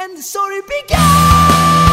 and the story began.